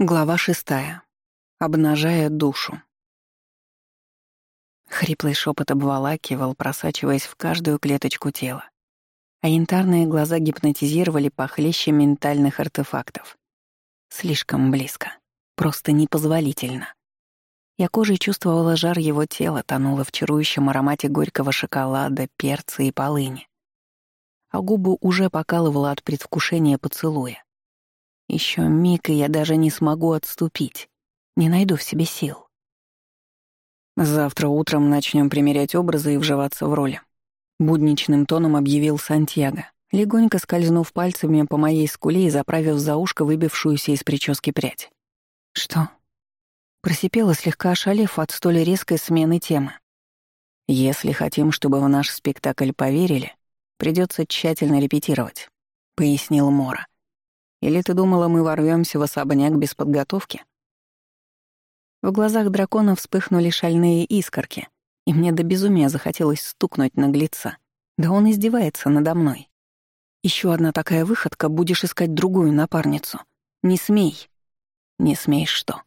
Глава шестая. Обнажая душу. Хриплый шепот обволакивал, просачиваясь в каждую клеточку тела. А янтарные глаза гипнотизировали похлеще ментальных артефактов. Слишком близко. Просто непозволительно. Я кожей чувствовала жар его тела, тонула в чарующем аромате горького шоколада, перца и полыни. А губы уже покалывала от предвкушения поцелуя. Еще миг, и я даже не смогу отступить. Не найду в себе сил. Завтра утром начнем примерять образы и вживаться в роли. Будничным тоном объявил Сантьяго, легонько скользнув пальцами по моей скуле и заправив за ушко выбившуюся из прически прядь. «Что?» Просипела, слегка ошалев от столь резкой смены темы. «Если хотим, чтобы в наш спектакль поверили, придется тщательно репетировать», — пояснил Мора. Или ты думала, мы ворвемся в особняк без подготовки?» В глазах дракона вспыхнули шальные искорки, и мне до безумия захотелось стукнуть наглеца. Да он издевается надо мной. Еще одна такая выходка, будешь искать другую напарницу. Не смей. Не смеешь что?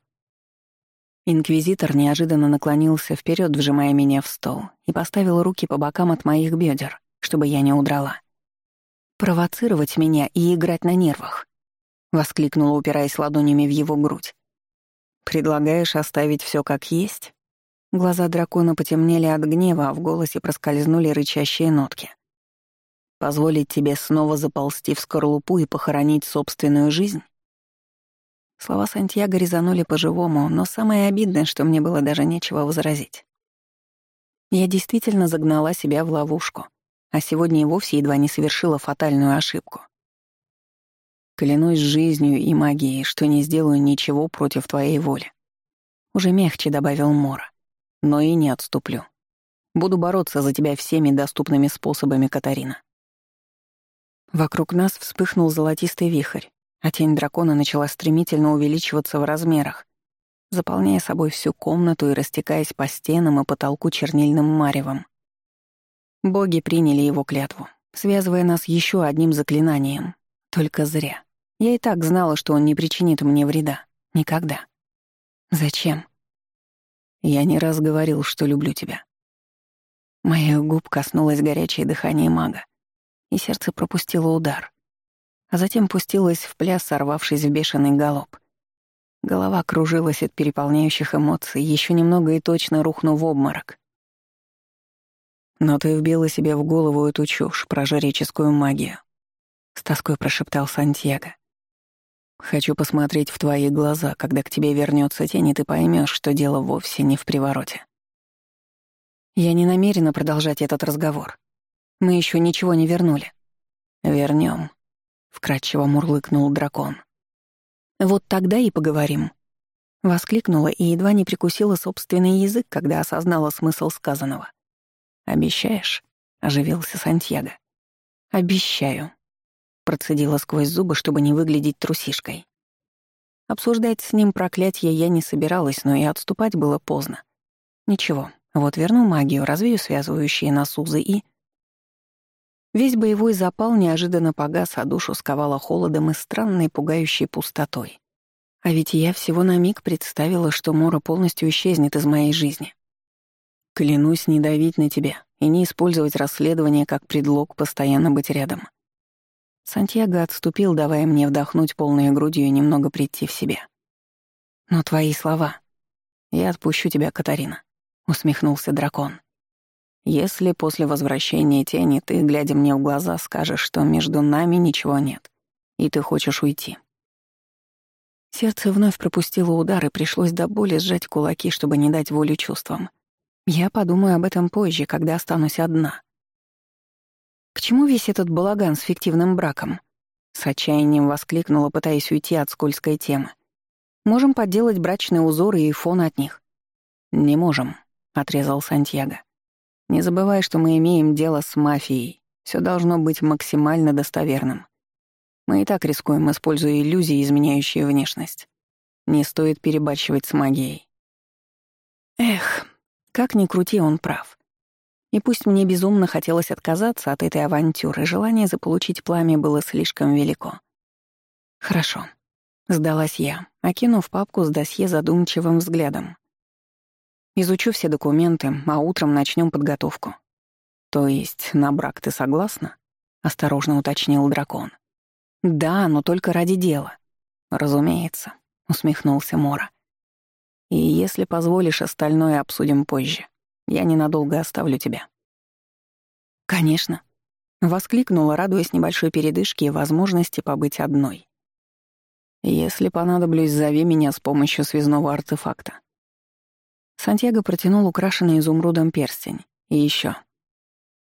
Инквизитор неожиданно наклонился вперед, вжимая меня в стол, и поставил руки по бокам от моих бедер, чтобы я не удрала. Провоцировать меня и играть на нервах. — воскликнула, упираясь ладонями в его грудь. «Предлагаешь оставить все как есть?» Глаза дракона потемнели от гнева, а в голосе проскользнули рычащие нотки. «Позволить тебе снова заползти в скорлупу и похоронить собственную жизнь?» Слова Сантьяго резанули по-живому, но самое обидное, что мне было даже нечего возразить. Я действительно загнала себя в ловушку, а сегодня и вовсе едва не совершила фатальную ошибку. Клянусь жизнью и магией, что не сделаю ничего против твоей воли. Уже мягче добавил Мора. Но и не отступлю. Буду бороться за тебя всеми доступными способами, Катарина. Вокруг нас вспыхнул золотистый вихрь, а тень дракона начала стремительно увеличиваться в размерах, заполняя собой всю комнату и растекаясь по стенам и потолку чернильным маревом. Боги приняли его клятву, связывая нас еще одним заклинанием. Только зря. Я и так знала, что он не причинит мне вреда. Никогда. Зачем? Я не раз говорил, что люблю тебя. Моих губ коснулось горячее дыхание мага, и сердце пропустило удар. А затем пустилось в пляс, сорвавшись в бешеный галоп. Голова кружилась от переполняющих эмоций, еще немного и точно рухну в обморок. Но ты вбила себе в голову эту чушь про жреческую магию. С тоской прошептал Сантьяго. Хочу посмотреть в твои глаза, когда к тебе вернется тень, и ты поймешь, что дело вовсе не в привороте. Я не намерена продолжать этот разговор. Мы еще ничего не вернули. Вернем, вкрадчиво мурлыкнул дракон. Вот тогда и поговорим. Воскликнула и едва не прикусила собственный язык, когда осознала смысл сказанного. «Обещаешь?» — оживился Сантьяго. «Обещаю», Процедила сквозь зубы, чтобы не выглядеть трусишкой. Обсуждать с ним проклятие я не собиралась, но и отступать было поздно. Ничего, вот верну магию, развею связывающие нас узы и... Весь боевой запал неожиданно погас, а душу сковала холодом и странной пугающей пустотой. А ведь я всего на миг представила, что Мора полностью исчезнет из моей жизни. Клянусь не давить на тебя и не использовать расследование как предлог постоянно быть рядом. Сантьяго отступил, давая мне вдохнуть полной грудью и немного прийти в себя. «Но твои слова...» «Я отпущу тебя, Катарина», — усмехнулся дракон. «Если после возвращения тени ты, глядя мне в глаза, скажешь, что между нами ничего нет, и ты хочешь уйти». Сердце вновь пропустило удар, и пришлось до боли сжать кулаки, чтобы не дать волю чувствам. Я подумаю об этом позже, когда останусь одна. К чему весь этот балаган с фиктивным браком? С отчаянием воскликнула, пытаясь уйти от скользкой темы. Можем подделать брачные узоры и фон от них. Не можем, отрезал Сантьяго. Не забывай, что мы имеем дело с мафией. Все должно быть максимально достоверным. Мы и так рискуем, используя иллюзии, изменяющие внешность. Не стоит перебарщивать с магией. Эх, как ни крути, он прав. И пусть мне безумно хотелось отказаться от этой авантюры, желание заполучить пламя было слишком велико. Хорошо. Сдалась я, окинув папку с досье задумчивым взглядом. Изучу все документы, а утром начнем подготовку. То есть на брак ты согласна? Осторожно уточнил дракон. Да, но только ради дела. Разумеется, усмехнулся Мора. И если позволишь, остальное обсудим позже. Я ненадолго оставлю тебя. Конечно. Воскликнула, радуясь небольшой передышке и возможности побыть одной. Если понадоблюсь, зови меня с помощью связного артефакта. Сантьяго протянул украшенный изумрудом перстень. И еще.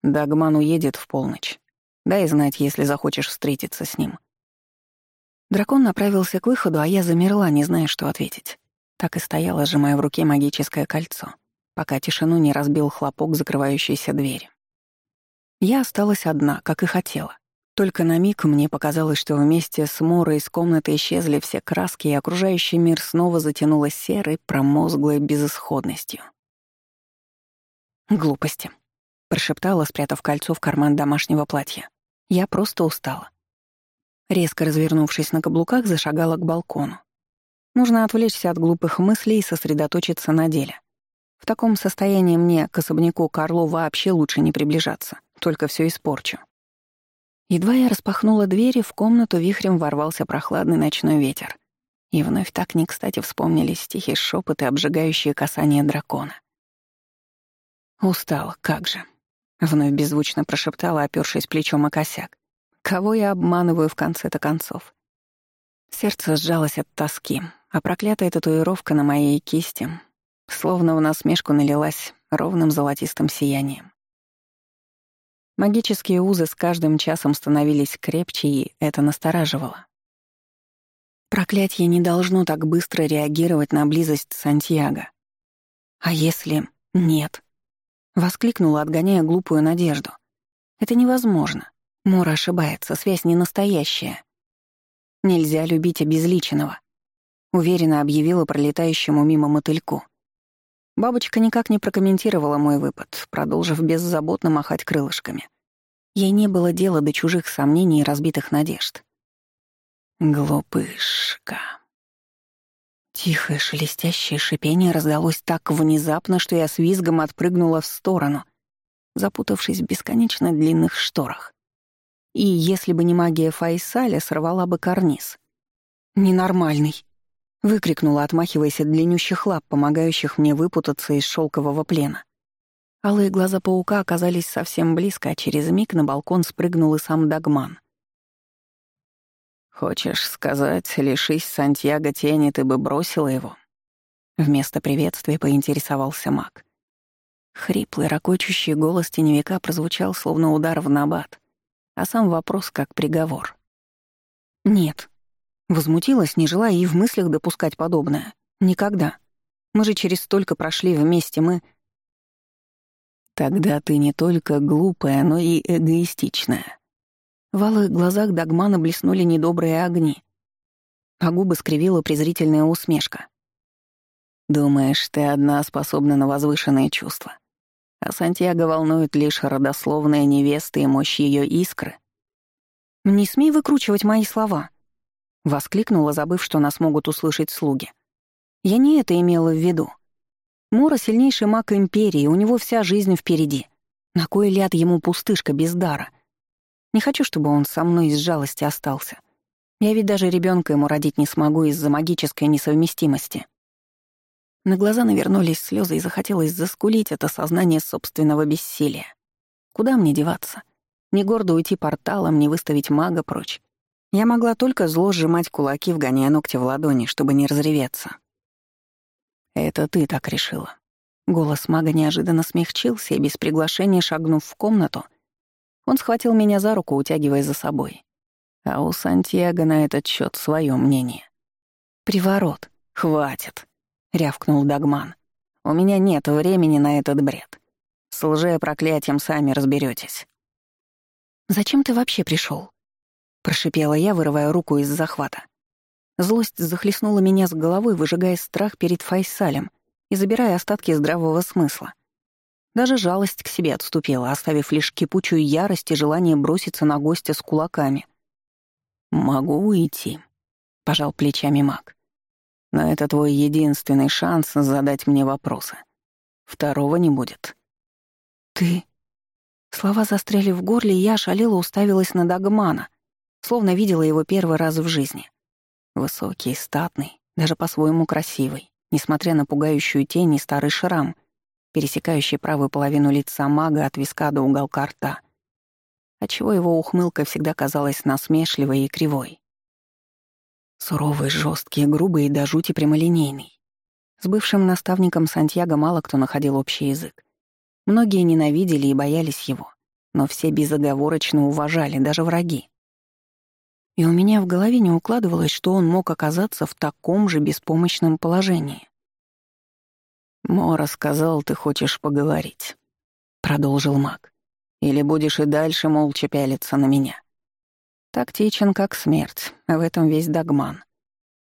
Дагман уедет в полночь. Дай знать, если захочешь встретиться с ним. Дракон направился к выходу, а я замерла, не зная, что ответить. Так и стояла, сжимая в руке магическое кольцо, пока тишину не разбил хлопок закрывающейся двери. Я осталась одна, как и хотела. Только на миг мне показалось, что вместе с Морой из комнаты исчезли все краски, и окружающий мир снова затянуло серой, промозглой безысходностью. «Глупости», — прошептала, спрятав кольцо в карман домашнего платья. «Я просто устала». Резко развернувшись на каблуках, зашагала к балкону. Нужно отвлечься от глупых мыслей и сосредоточиться на деле. В таком состоянии мне к особняку Карлу вообще лучше не приближаться, только все испорчу. Едва я распахнула двери, в комнату вихрем ворвался прохладный ночной ветер. И вновь так не кстати вспомнились тихий шепот и обжигающие касания дракона. «Устала, как же!» — вновь беззвучно прошептала, опёршись плечом о косяк. «Кого я обманываю в конце-то концов?» Сердце сжалось от тоски, а проклятая татуировка на моей кисти словно в насмешку налилась ровным золотистым сиянием. Магические узы с каждым часом становились крепче, и это настораживало. Проклятье не должно так быстро реагировать на близость Сантьяго. А если нет? Воскликнула, отгоняя глупую надежду. Это невозможно. Мора ошибается, связь не настоящая. Нельзя любить обезличенного. Уверенно объявила пролетающему мимо мотыльку. Бабочка никак не прокомментировала мой выпад, продолжив беззаботно махать крылышками. Ей не было дела до чужих сомнений и разбитых надежд. Глупышка. Тихое шелестящее шипение раздалось так внезапно, что я с визгом отпрыгнула в сторону, запутавшись в бесконечно длинных шторах. И если бы не магия Файсаля, сорвала бы карниз. «Ненормальный!» Выкрикнула, отмахиваясь от длиннющих лап, помогающих мне выпутаться из шелкового плена. Алые глаза паука оказались совсем близко, а через миг на балкон спрыгнул и сам Дагман. «Хочешь сказать, лишись Сантьяго тени, ты бы бросила его?» Вместо приветствия поинтересовался маг. Хриплый, ракочущий голос теневика прозвучал словно удар в набат, а сам вопрос как приговор. «Нет», Возмутилась, не желая и в мыслях допускать подобное. Никогда. Мы же через столько прошли вместе, мы... Тогда ты не только глупая, но и эгоистичная. В алых глазах Дагмана блеснули недобрые огни, а губы скривила презрительная усмешка. Думаешь, ты одна способна на возвышенные чувства, а Сантьяго волнует лишь родословная невеста и мощь ее искры? Не смей выкручивать мои слова. Воскликнула, забыв, что нас могут услышать слуги. Я не это имела в виду. Мора — сильнейший маг Империи, у него вся жизнь впереди. На кой ляд ему пустышка без дара? Не хочу, чтобы он со мной из жалости остался. Я ведь даже ребенка ему родить не смогу из-за магической несовместимости. На глаза навернулись слезы и захотелось заскулить это сознание собственного бессилия. Куда мне деваться? Не гордо уйти порталом, не выставить мага прочь. Я могла только зло сжимать кулаки, вгоняя ногти в ладони, чтобы не разреветься. «Это ты так решила». Голос мага неожиданно смягчился, и без приглашения шагнув в комнату, он схватил меня за руку, утягивая за собой. А у Сантьяго на этот счет свое мнение. «Приворот. Хватит», — рявкнул Дагман. «У меня нет времени на этот бред. С лже-проклятием сами разберетесь. «Зачем ты вообще пришел? Прошипела я, вырывая руку из захвата. Злость захлестнула меня с головой, выжигая страх перед Файсалем и забирая остатки здравого смысла. Даже жалость к себе отступила, оставив лишь кипучую ярость и желание броситься на гостя с кулаками. «Могу уйти», — пожал плечами маг. «Но это твой единственный шанс задать мне вопросы. Второго не будет». «Ты...» Слова застряли в горле, и я шалела уставилась на Дагмана, словно видела его первый раз в жизни. Высокий, статный, даже по-своему красивый, несмотря на пугающую тень и старый шрам, пересекающий правую половину лица мага от виска до уголка рта, отчего его ухмылка всегда казалась насмешливой и кривой. Суровый, жесткий, грубый и до жути прямолинейный. С бывшим наставником Сантьяго мало кто находил общий язык. Многие ненавидели и боялись его, но все безоговорочно уважали, даже враги. И у меня в голове не укладывалось, что он мог оказаться в таком же беспомощном положении. «Мора сказал, ты хочешь поговорить», — продолжил маг. «Или будешь и дальше молча пялиться на меня?» Тактичен, как смерть, в этом весь догман.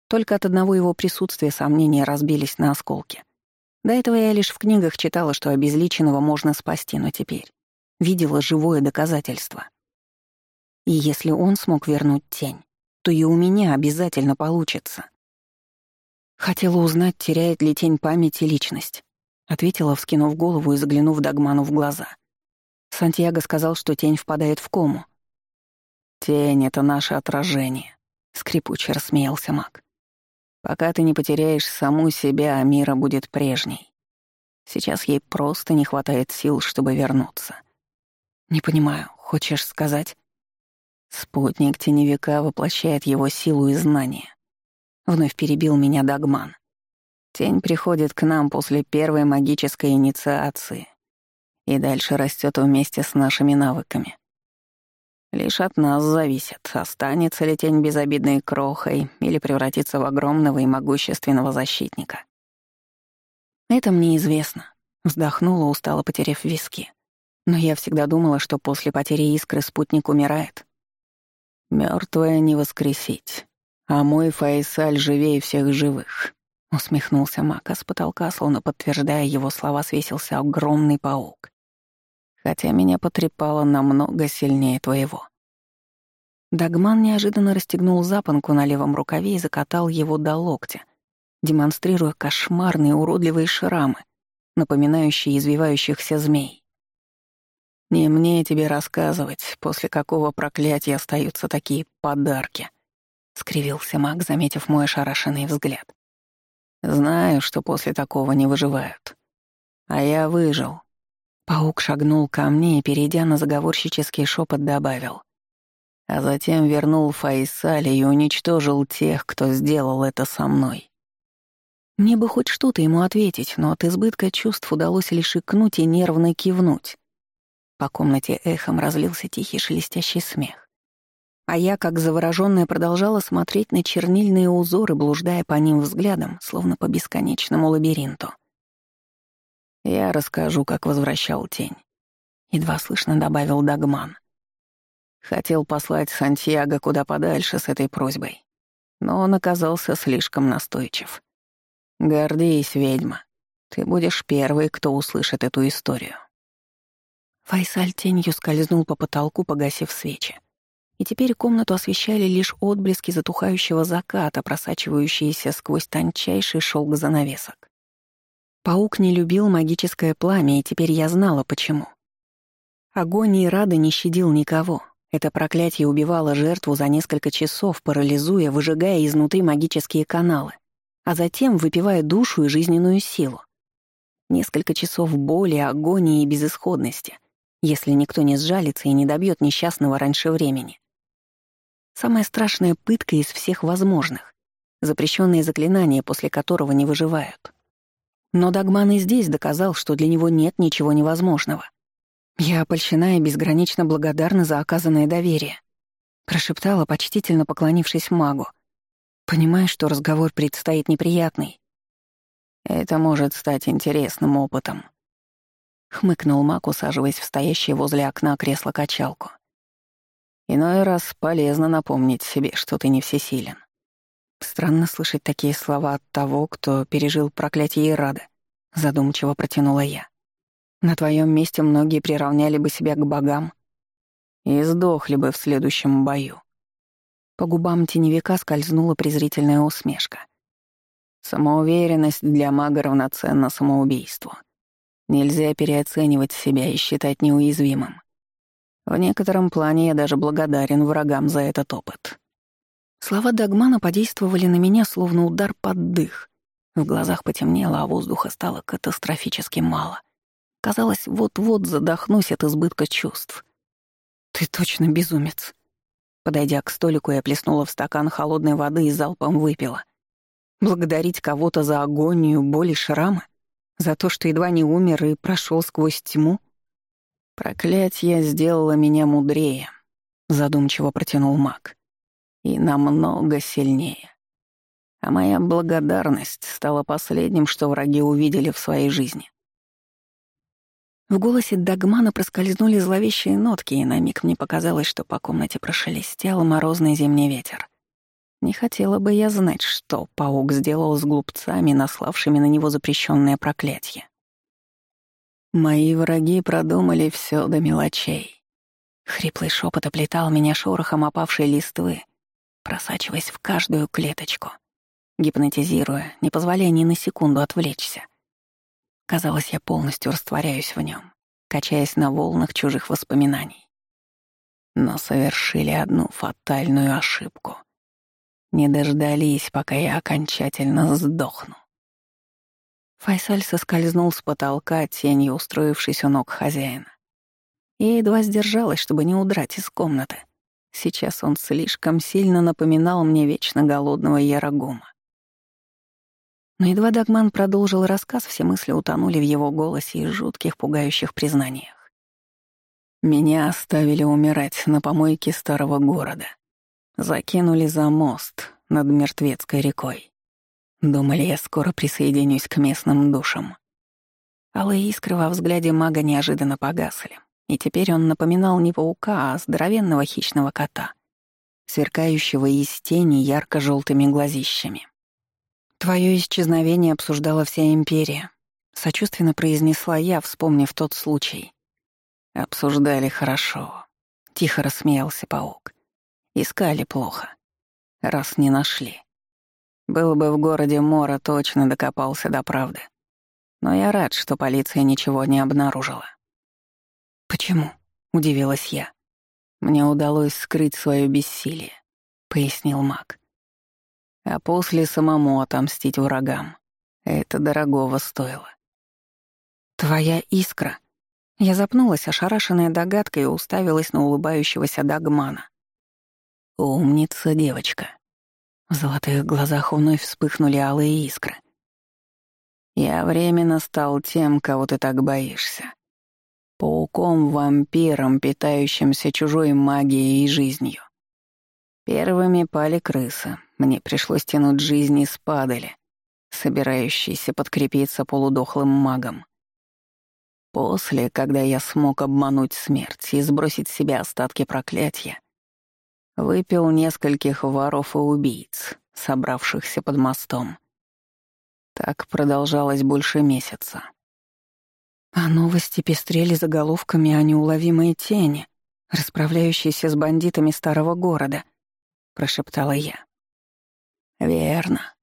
Только от одного его присутствия сомнения разбились на осколки. До этого я лишь в книгах читала, что обезличенного можно спасти, но теперь видела живое доказательство. И если он смог вернуть тень, то и у меня обязательно получится. Хотела узнать, теряет ли тень память и личность. Ответила, вскинув голову и заглянув Дагману в глаза. Сантьяго сказал, что тень впадает в кому. «Тень — это наше отражение», — скрипуче рассмеялся маг. «Пока ты не потеряешь саму себя, а мира будет прежней. Сейчас ей просто не хватает сил, чтобы вернуться». «Не понимаю, хочешь сказать?» Спутник теневика воплощает его силу и знания. Вновь перебил меня Дагман. Тень приходит к нам после первой магической инициации и дальше растет вместе с нашими навыками. Лишь от нас зависит, останется ли тень безобидной крохой или превратится в огромного и могущественного защитника. Это мне известно. Вздохнула, устало потеряв виски. Но я всегда думала, что после потери искры спутник умирает. Мертвое не воскресить. А мой Файсаль живее всех живых. Усмехнулся Мак, а с потолка, словно подтверждая его слова, свесился огромный паук. Хотя меня потрепало намного сильнее твоего. Дагман неожиданно расстегнул запонку на левом рукаве и закатал его до локтя, демонстрируя кошмарные уродливые шрамы, напоминающие извивающихся змей. «Не мне тебе рассказывать, после какого проклятия остаются такие подарки», — скривился маг, заметив мой ошарашенный взгляд. «Знаю, что после такого не выживают. А я выжил». Паук шагнул ко мне и, перейдя на заговорщический шепот, добавил. А затем вернул Файсали и уничтожил тех, кто сделал это со мной. Мне бы хоть что-то ему ответить, но от избытка чувств удалось лишь икнуть и нервно кивнуть. По комнате эхом разлился тихий шелестящий смех. А я, как заворожённая, продолжала смотреть на чернильные узоры, блуждая по ним взглядом, словно по бесконечному лабиринту. «Я расскажу, как возвращал тень», — едва слышно добавил Дагман. Хотел послать Сантьяго куда подальше с этой просьбой, но он оказался слишком настойчив. «Гордись, ведьма, ты будешь первой, кто услышит эту историю». Файсаль тенью скользнул по потолку, погасив свечи и теперь комнату освещали лишь отблески затухающего заката, просачивающиеся сквозь тончайший шелк занавесок. Паук не любил магическое пламя, и теперь я знала, почему. Огонь и рады не щадил никого. Это проклятие убивало жертву за несколько часов, парализуя, выжигая изнутри магические каналы, а затем выпивая душу и жизненную силу. Несколько часов боли, агонии и безысходности, если никто не сжалится и не добьет несчастного раньше времени. Самая страшная пытка из всех возможных. Запрещенное заклинание, после которого не выживают. Но Дагман и здесь доказал, что для него нет ничего невозможного. Я опольщена и безгранично благодарна за оказанное доверие. Прошептала, почтительно поклонившись магу. Понимая, что разговор предстоит неприятный. Это может стать интересным опытом. Хмыкнул маг, усаживаясь в стоящее возле окна кресло-качалку. Иной раз полезно напомнить себе, что ты не всесилен. Странно слышать такие слова от того, кто пережил проклятие Ирада. Задумчиво протянула я. На твоем месте многие приравняли бы себя к богам и сдохли бы в следующем бою. По губам теневика скользнула презрительная усмешка. Самоуверенность для мага равноценна самоубийству. Нельзя переоценивать себя и считать неуязвимым. В некотором плане я даже благодарен врагам за этот опыт. Слова Дагмана подействовали на меня, словно удар под дых. В глазах потемнело, а воздуха стало катастрофически мало. Казалось, вот-вот задохнусь от избытка чувств. «Ты точно безумец». Подойдя к столику, я плеснула в стакан холодной воды и залпом выпила. Благодарить кого-то за агонию, боль и шрамы? За то, что едва не умер и прошел сквозь тьму? Проклятье сделало меня мудрее, задумчиво протянул маг. И намного сильнее. А моя благодарность стала последним, что враги увидели в своей жизни. В голосе Дагмана проскользнули зловещие нотки, и на миг мне показалось, что по комнате прошелестел морозный зимний ветер. Не хотела бы я знать, что паук сделал с глупцами, наславшими на него запрещенное проклятие. Мои враги продумали все до мелочей. Хриплый шепот оплетал меня шорохом опавшей листвы, просачиваясь в каждую клеточку, гипнотизируя, не позволяя ни на секунду отвлечься. Казалось, я полностью растворяюсь в нем, качаясь на волнах чужих воспоминаний. Но совершили одну фатальную ошибку — не дождались, пока я окончательно сдохну. Файсаль соскользнул с потолка, тенью устроившись у ног хозяина. Я едва сдержалась, чтобы не удрать из комнаты. Сейчас он слишком сильно напоминал мне вечно голодного Ярагума. Но едва Дагман продолжил рассказ, все мысли утонули в его голосе и жутких пугающих признаниях. Меня оставили умирать на помойке старого города. Закинули за мост над Мертвецкой рекой. Думали, я скоро присоединюсь к местным душам. Алые искры во взгляде мага неожиданно погасли, и теперь он напоминал не паука, а здоровенного хищного кота, сверкающего из тени ярко желтыми глазищами. «Твое исчезновение обсуждала вся империя», — сочувственно произнесла я, вспомнив тот случай. «Обсуждали хорошо», — тихо рассмеялся паук. Искали плохо. Раз не нашли. Был бы в городе Мора, точно докопался до правды. Но я рад, что полиция ничего не обнаружила. «Почему?» — удивилась я. «Мне удалось скрыть свое бессилие», — пояснил маг. «А после самому отомстить врагам. Это дорогого стоило». «Твоя искра?» Я запнулась, ошарашенная догадкой, и уставилась на улыбающегося Дагмана. «Умница, девочка». В золотых глазах вновь вспыхнули алые искры. «Я временно стал тем, кого ты так боишься. Пауком-вампиром, питающимся чужой магией и жизнью. Первыми пали крысы. Мне пришлось тянуть жизни с падали, собирающейся подкрепиться полудохлым магом. После, когда я смог обмануть смерть и сбросить с себя остатки проклятия, Выпил нескольких воров и убийц, собравшихся под мостом. Так продолжалось больше месяца. А новости пестрели заголовками о неуловимой тени, расправляющейся с бандитами старого города, прошептала я. Верно.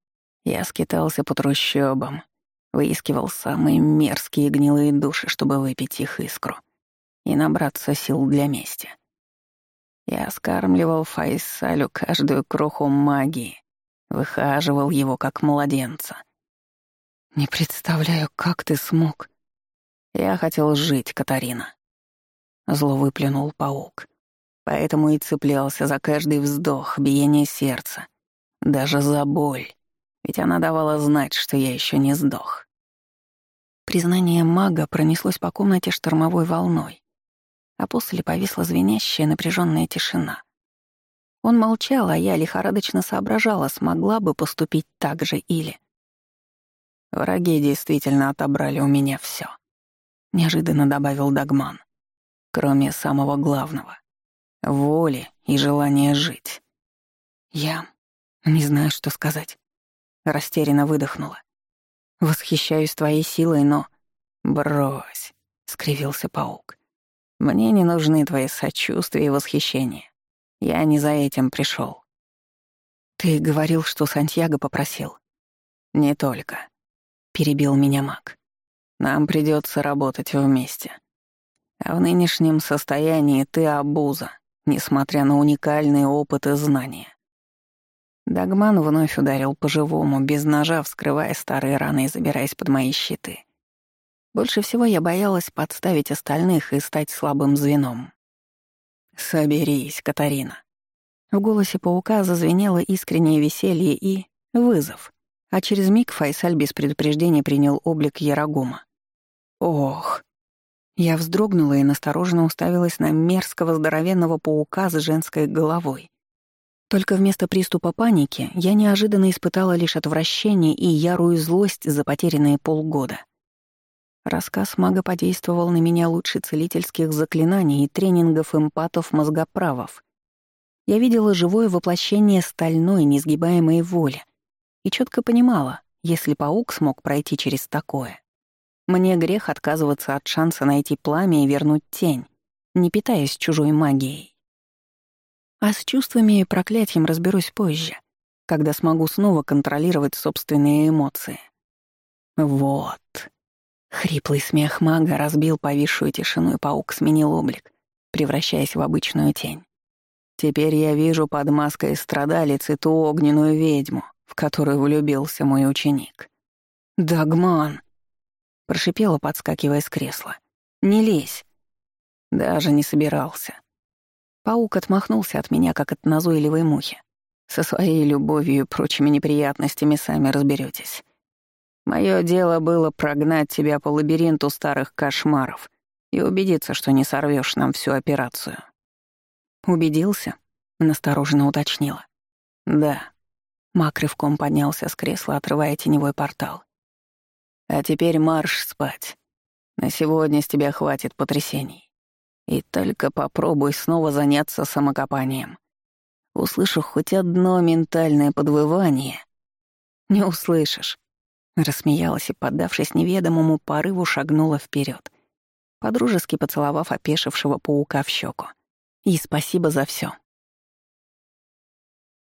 Я скитался по трущобам, выискивал самые мерзкие гнилые души, чтобы выпить их искру и набраться сил для мести. Я скармливал Файсалю каждую кроху магии, выхаживал его как младенца. «Не представляю, как ты смог». «Я хотел жить, Катарина». Зло выплюнул паук. Поэтому и цеплялся за каждый вздох, биение сердца. Даже за боль. Ведь она давала знать, что я еще не сдох. Признание мага пронеслось по комнате штормовой волной а после повисла звенящая напряженная тишина. Он молчал, а я лихорадочно соображала, смогла бы поступить так же или... Враги действительно отобрали у меня все. Неожиданно добавил Дагман. Кроме самого главного — воли и желания жить. Я не знаю, что сказать. Растерянно выдохнула. Восхищаюсь твоей силой, но... Брось, — скривился паук. Мне не нужны твои сочувствия и восхищения. Я не за этим пришел. «Ты говорил, что Сантьяго попросил». «Не только», — перебил меня маг. «Нам придется работать вместе. А в нынешнем состоянии ты обуза, несмотря на уникальный опыт и знания. Дагман вновь ударил по-живому, без ножа, вскрывая старые раны и забираясь под мои щиты. Больше всего я боялась подставить остальных и стать слабым звеном. «Соберись, Катарина». В голосе паука зазвенело искреннее веселье и вызов, а через миг Файсаль без предупреждения принял облик Ярагума. «Ох!» Я вздрогнула и настороженно уставилась на мерзкого здоровенного паука с женской головой. Только вместо приступа паники я неожиданно испытала лишь отвращение и ярую злость за потерянные полгода. Рассказ мага подействовал на меня лучше целительских заклинаний и тренингов эмпатов-мозгоправов. Я видела живое воплощение стальной, несгибаемой воли и четко понимала, если паук смог пройти через такое, мне грех отказываться от шанса найти пламя и вернуть тень, не питаясь чужой магией. А с чувствами и проклятием разберусь позже, когда смогу снова контролировать собственные эмоции. Вот. Хриплый смех мага разбил повисшую тишину, и паук сменил облик, превращаясь в обычную тень. Теперь я вижу под маской страдалицы ту огненную ведьму, в которую влюбился мой ученик. «Дагман!» Прошипела, подскакивая с кресла. «Не лезь!» Даже не собирался. Паук отмахнулся от меня, как от назойливой мухи. Со своей любовью и прочими неприятностями сами разберетесь. Мое дело было прогнать тебя по лабиринту старых кошмаров и убедиться, что не сорвешь нам всю операцию. Убедился? Настороженно уточнила. Да. Мак рывком поднялся с кресла, отрывая теневой портал. А теперь марш спать. На сегодня с тебя хватит потрясений. И только попробуй снова заняться самокопанием. Услышу хоть одно ментальное подвывание. Не услышишь. Рассмеялась и, поддавшись неведомому порыву, шагнула вперед, подружески поцеловав опешившего паука в щеку. И спасибо за все.